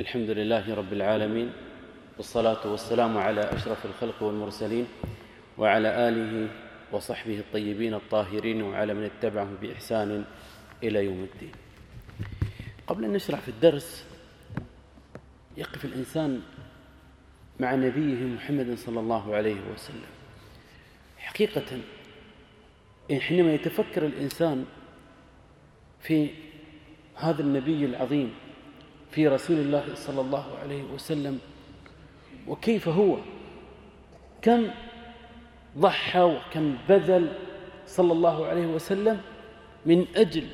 الحمد لله رب العالمين والصلاة والسلام على أشرف الخلق والمرسلين وعلى آله وصحبه الطيبين الطاهرين وعلى من اتبعهم بإحسان إلى يوم الدين. قبل أن نشرع في الدرس يقف الإنسان مع نبيه محمد صلى الله عليه وسلم. حقيقة حينما يتفكر الإنسان في هذا النبي العظيم في رسول الله صلى الله عليه وسلم وكيف هو؟ كم ضحى وكم بذل صلى الله عليه وسلم من أجل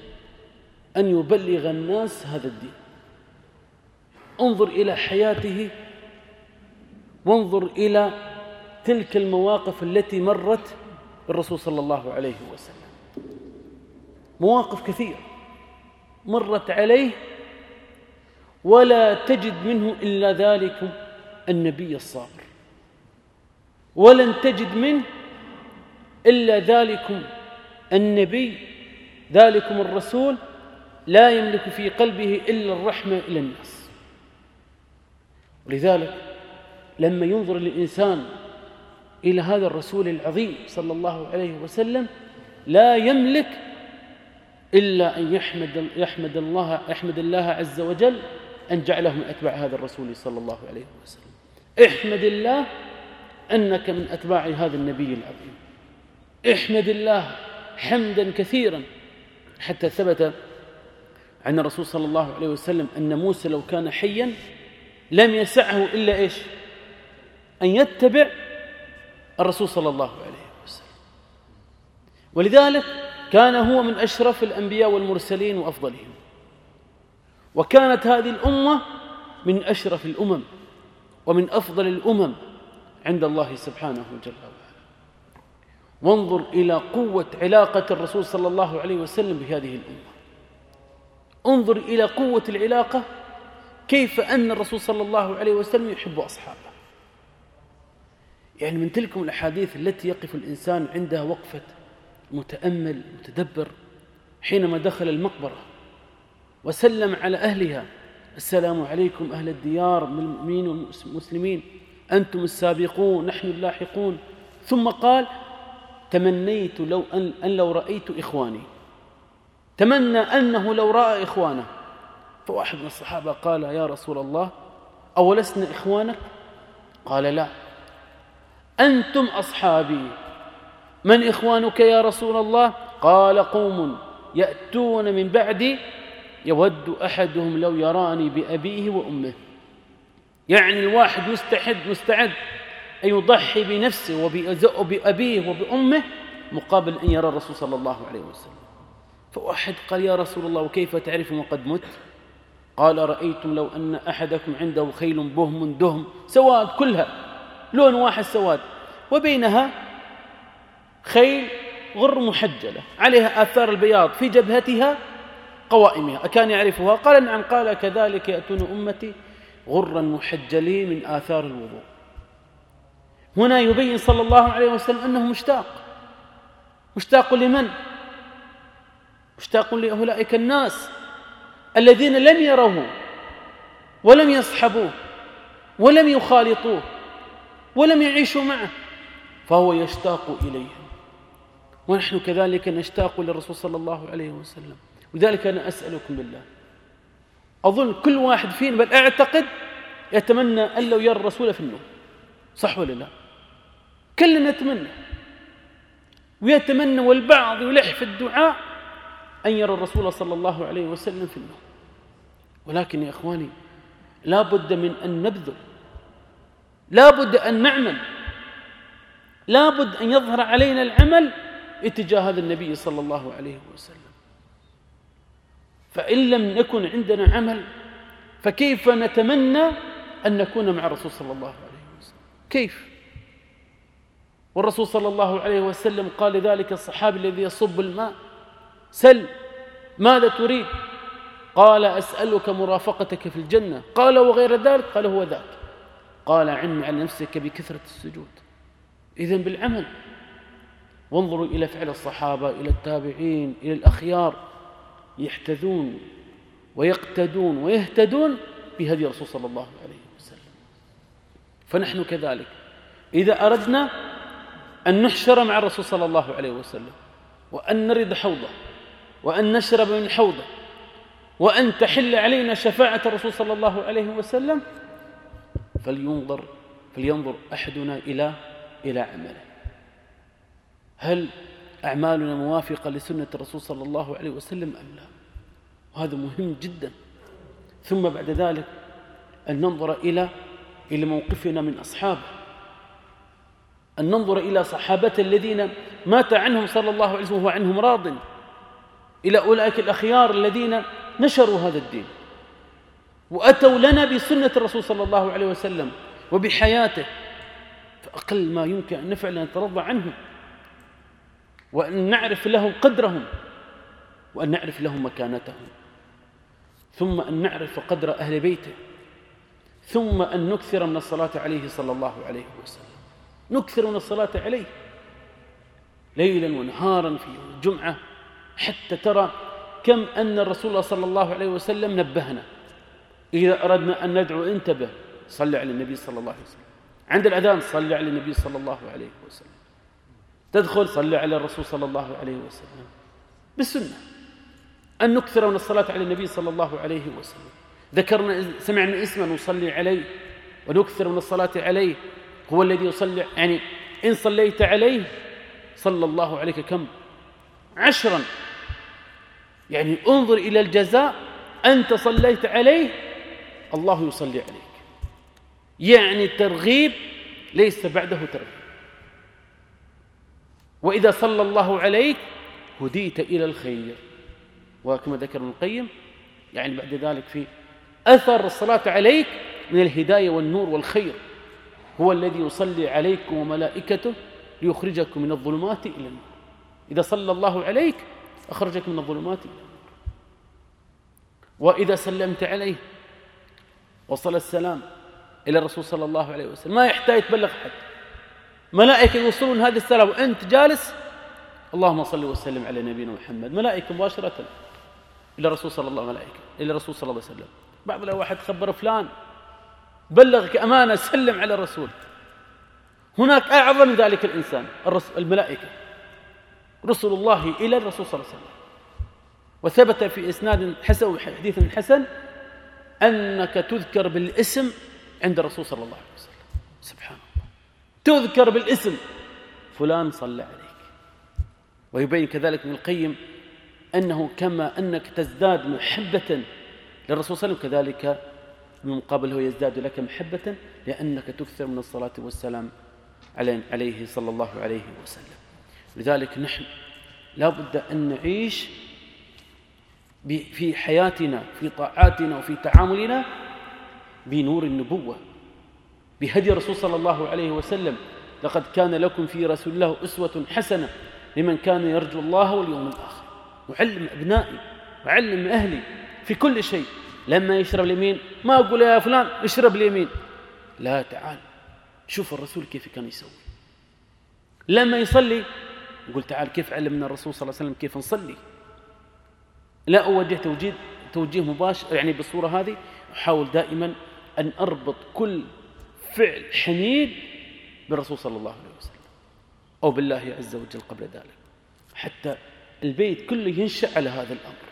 أن يبلغ الناس هذا الدين. انظر إلى حياته وانظر إلى تلك المواقف التي مرت بالرسول صلى الله عليه وسلم. مواقف كثيرة مرت عليه ولا تجد منه إلا ذلك النبي الصابر. ولن تجد منه إلا ذلكم النبي ذلكم الرسول لا يملك في قلبه إلا الرحمة إلى الناس. ولذلك لما ينظر الإنسان إلى هذا الرسول العظيم صلى الله عليه وسلم لا يملك إلا أن يحمد, يحمد, الله, يحمد الله عز وجل أن جعله من أتباع هذا الرسول صلى الله عليه وسلم. احمد الله أنك من أتباع هذا النبي العظيم. احمد الله حمدا كثيرا. حتى ثبت عن الرسول صلى الله عليه وسلم أن موسى لو كان حيا لم يسعه إلا إيش؟ أن يتبع الرسول صلى الله عليه وسلم. ولذلك كان هو من أشرف الأنبياء والمرسلين وأفضلهم. وكانت هذه الأمة من أشرف الأمم ومن أفضل الأمم عند الله سبحانه جل وعلا. وانظر إلى قوة علاقة الرسول صلى الله عليه وسلم بهذه الأمة. انظر إلى قوة العلاقة كيف أن الرسول صلى الله عليه وسلم يحب أصحابه. يعني من تلكم الأحاديث التي يقف الإنسان عندها وقفة متأمل متدبر حينما دخل المقبرة. وسلم على أهلها. السلام عليكم أهل الديار من المؤمنين والمسلمين. أنتم السابقون نحن اللاحقون. ثم قال تمنيت لو أن, أن لو رأيت إخواني. تمنى أنه لو رأى إخوانه. فواحد من الصحابة قال يا رسول الله أولسنا إخوانك؟ قال لا. أنتم أصحابي. من إخوانك يا رسول الله؟ قال قوم يأتون من بعدي. يود أحدهم لو يراني بأبيه وأمه. يعني الواحد مستعد مستعد أن يضحي بنفسه وبأبيه وبأمه مقابل أن يرى الرسول صلى الله عليه وسلم. فواحد قال يا رسول الله وكيف تعرف وقد مت؟ قال رأيتم لو أن أحدكم عنده خيل بهم دهم سواد كلها لون واحد سواد وبينها خيل غر محجلة عليها آثار البياض في جبهتها قوائمها. أكان يعرفها؟ قال نعم قال كذلك يأتون أمتي غرا محجلين من آثار الوضوء. هنا يبين صلى الله عليه وسلم أنه مشتاق. مشتاق لمن؟ مشتاق لأولئك الناس الذين لم يروه ولم يصحبوه ولم يخالطوه ولم يعيشوا معه فهو يشتاق إليهم. ونحن كذلك نشتاق للرسول صلى الله عليه وسلم. ولذلك أنا أسألكم بالله. أظن كل واحد فينا بل أعتقد يتمنى أن لو يرى الرسول في النوم. صح ولا لا؟ كلنا نتمنى. ويتمنى والبعض يلح في الدعاء أن يرى الرسول صلى الله عليه وسلم في النوم. ولكن يا إخواني لا بد من أن نبذل. لا بد أن نعمل. لا بد أن يظهر علينا العمل اتجاه هذا النبي صلى الله عليه وسلم. فإن لم يكن عندنا عمل فكيف نتمنى أن نكون مع الرسول صلى الله عليه وسلم؟ كيف؟ والرسول صلى الله عليه وسلم قال لذلك الصحابي الذي يصب الماء سل ماذا تريد؟ قال أسألك مرافقتك في الجنة. قال وغير ذلك؟ قال هو ذاك. قال عن على نفسك بكثرة السجود. إذن بالعمل وانظروا إلى فعل الصحابة إلى التابعين إلى الأخيار. يحتذون ويقتدون ويهتدون بهدي رسول صلى الله عليه وسلم. فنحن كذلك. إذا أردنا أن نحشر مع الرسول صلى الله عليه وسلم وأن نرد حوضه وأن نشرب من حوضه وأن تحل علينا شفاعة الرسول صلى الله عليه وسلم فلينظر فلينظر أحدنا إلى إلى عمله. هل أعمالنا موافقة لسنة الرسول صلى الله عليه وسلم أم لا؟ وهذا مهم جدا. ثم بعد ذلك أن ننظر إلى إلى موقفنا من أصحابه. أن ننظر إلى صحابة الذين مات عنهم صلى الله عليه وسلم وهو عنهم راض. إلى أولئك الأخيار الذين نشروا هذا الدين. وأتوا لنا بسنة الرسول صلى الله عليه وسلم وبحياته. فأقل ما يمكن أن نفعل أن نترضى عنهم. وأن نعرف لهم قدرهم وأن نعرف لهم مكانتهم ثم أن نعرف قدر أهل بيته ثم أن نكثر من الصلاة عليه صلى الله عليه وسلم. نكثر من الصلاة عليه ليلا ونهارا في الجمعة حتى ترى كم أن الرسول صلى الله عليه وسلم نبهنا. إذا أردنا أن ندعو انتبه صل على النبي صلى الله عليه وسلم. عند الأذان صل على النبي صلى الله عليه وسلم. تدخل صل على الرسول صلى الله عليه وسلم. بالسنة. أن نكثر من الصلاة على النبي صلى الله عليه وسلم. ذكرنا سمعنا اسما نصلي عليه ونكثر من الصلاة عليه. هو الذي يصلي يعني إن صليت عليه صلى الله عليك كم؟ عشرا. يعني انظر إلى الجزاء. أنت صليت عليه الله يصلي عليك. يعني الترغيب ليس بعده ترغيب. وإذا صلى الله عليك هديت إلى الخير. وكما ذكر ابن القيم يعني بعد ذلك في أثر الصلاة عليك من الهداية والنور والخير. هو الذي يصلي عليكم وملائكته ليخرجكم من الظلمات إلى النور. إذا صلى الله عليك أخرجك من الظلمات إلى النور. وإذا سلمت عليه وصل السلام إلى الرسول صلى الله عليه وسلم. ما يحتاج تبلغ حد ملائكة يوصلون هذا السلام وأنت جالس. اللهم صل وسلم على نبينا محمد. ملائكة مباشرة إلى الرسول صلى الله عليه وسلم إلى الرسول صلى الله عليه وسلم. بعض الواحد خبر فلان بلغك أمانة سلم على الرسول. هناك أعظم من ذلك الإنسان الملائكة. رسل الله إلى الرسول صلى الله عليه وسلم. وثبت في إسناد حسن حديث حسن أنك تذكر بالاسم عند الرسول صلى الله عليه وسلم. سبحان تذكر بالاسم. فلان صلى عليك. ويبين كذلك ابن القيم أنه كما أنك تزداد محبة للرسول صلى الله عليه وسلم كذلك بالمقابل هو يزداد لك محبة لأنك تكثر من الصلاة والسلام عليه صلى الله عليه وسلم. لذلك نحن لا بد أن نعيش في حياتنا في طاعاتنا وفي تعاملنا بنور النبوة. بهدي الرسول صلى الله عليه وسلم لقد كان لكم في رسول الله أسوة حسنة لمن كان يرجو الله واليوم الآخر. وعلم أبنائي وعلم أهلي في كل شيء. لما يشرب اليمين ما أقول يا فلان اشرب اليمين لا تعال شوف الرسول كيف كان يسوي. لما يصلي يقول تعال كيف علمنا الرسول صلى الله عليه وسلم كيف نصلي؟ لا أوجه توجيه توجيه مباشر يعني بالصورة هذه أحاول دائما أن أربط كل فعل حميد بالرسول صلى الله عليه وسلم أو بالله عز وجل قبل ذلك. حتى البيت كله ينشأ على هذا الأمر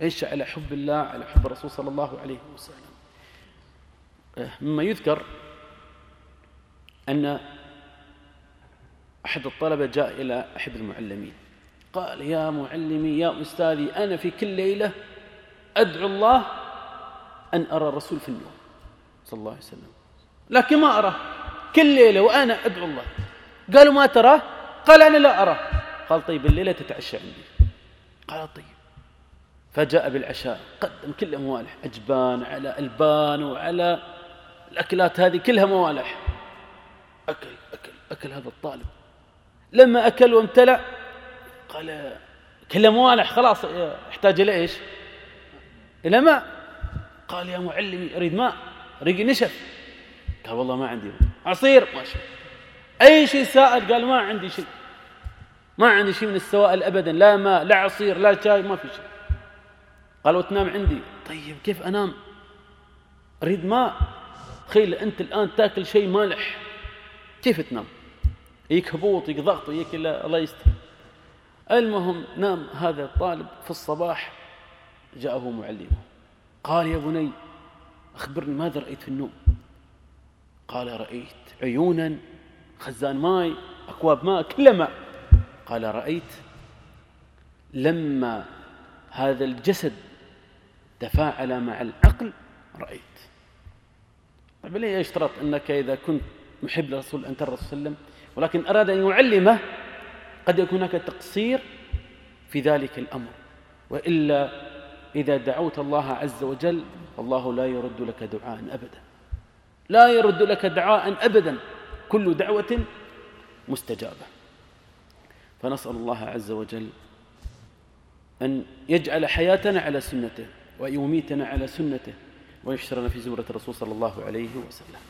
ينشأ على حب الله على حب الرسول صلى الله عليه وسلم. أه، مما يذكر أن أحد الطلبة جاء إلى أحد المعلمين قال يا معلمي يا أستاذي أنا في كل ليلة أدعو الله أن أرى الرسول في النوم صلى الله عليه وسلم. لكن ما أراه كل ليلة وأنا أدعو الله. قالوا ما تراه قال أنا لا أراه قال طيب الليلة تتعشى عندي. قال طيب. فجاء بالعشاء. قدم كل موالح أجبان على ألبان وعلى الأكلات هذه كلها موالح. أكل أكل أكل هذا الطالب. لما أكل وامتلأ قال كل موالح خلاص يحتاج إلى إيش؟ إلى ماء. قال يا معلمي أريد ماء. ريقي نشف. قال والله ما عندي عصير. ما شاء أي شيء سائل قال ما عندي شيء. ما عندي شيء من السوائل أبدا. لا ماء لا عصير لا شاي ما في شيء. قال وتنام عندي. طيب كيف أنام؟ أريد ماء. تخيل أنت الآن تاكل شيء مالح. كيف تنام؟ يجيك هبوط يجيك ضغط يجيك الله يستر. المهم نام هذا الطالب في الصباح. جاءه معلمه. قال يا بني أخبرني ماذا رأيت في النوم؟ قال رأيت عيونا خزان ماء أكواب ماء كل ماء. قال رأيت لما هذا الجسد تفاعل مع العقل رأيت. طيب ليه يشترط أنك إذا كنت محب لرسول أن ترى صلى الله عليه وسلم ولكن أراد أن يعلمه قد يكون هناك تقصير في ذلك الأمر. وإلا إذا دعوت الله عز وجل الله لا يرد لك دعاء أبدا. لا يرد لك دعاء أبدا. كل دعوة مستجابة. فنسأل الله عز وجل أن يجعل حياتنا على سنته ويميتنا على سنته ويحشرنا في زمرة الرسول صلى الله عليه وسلم.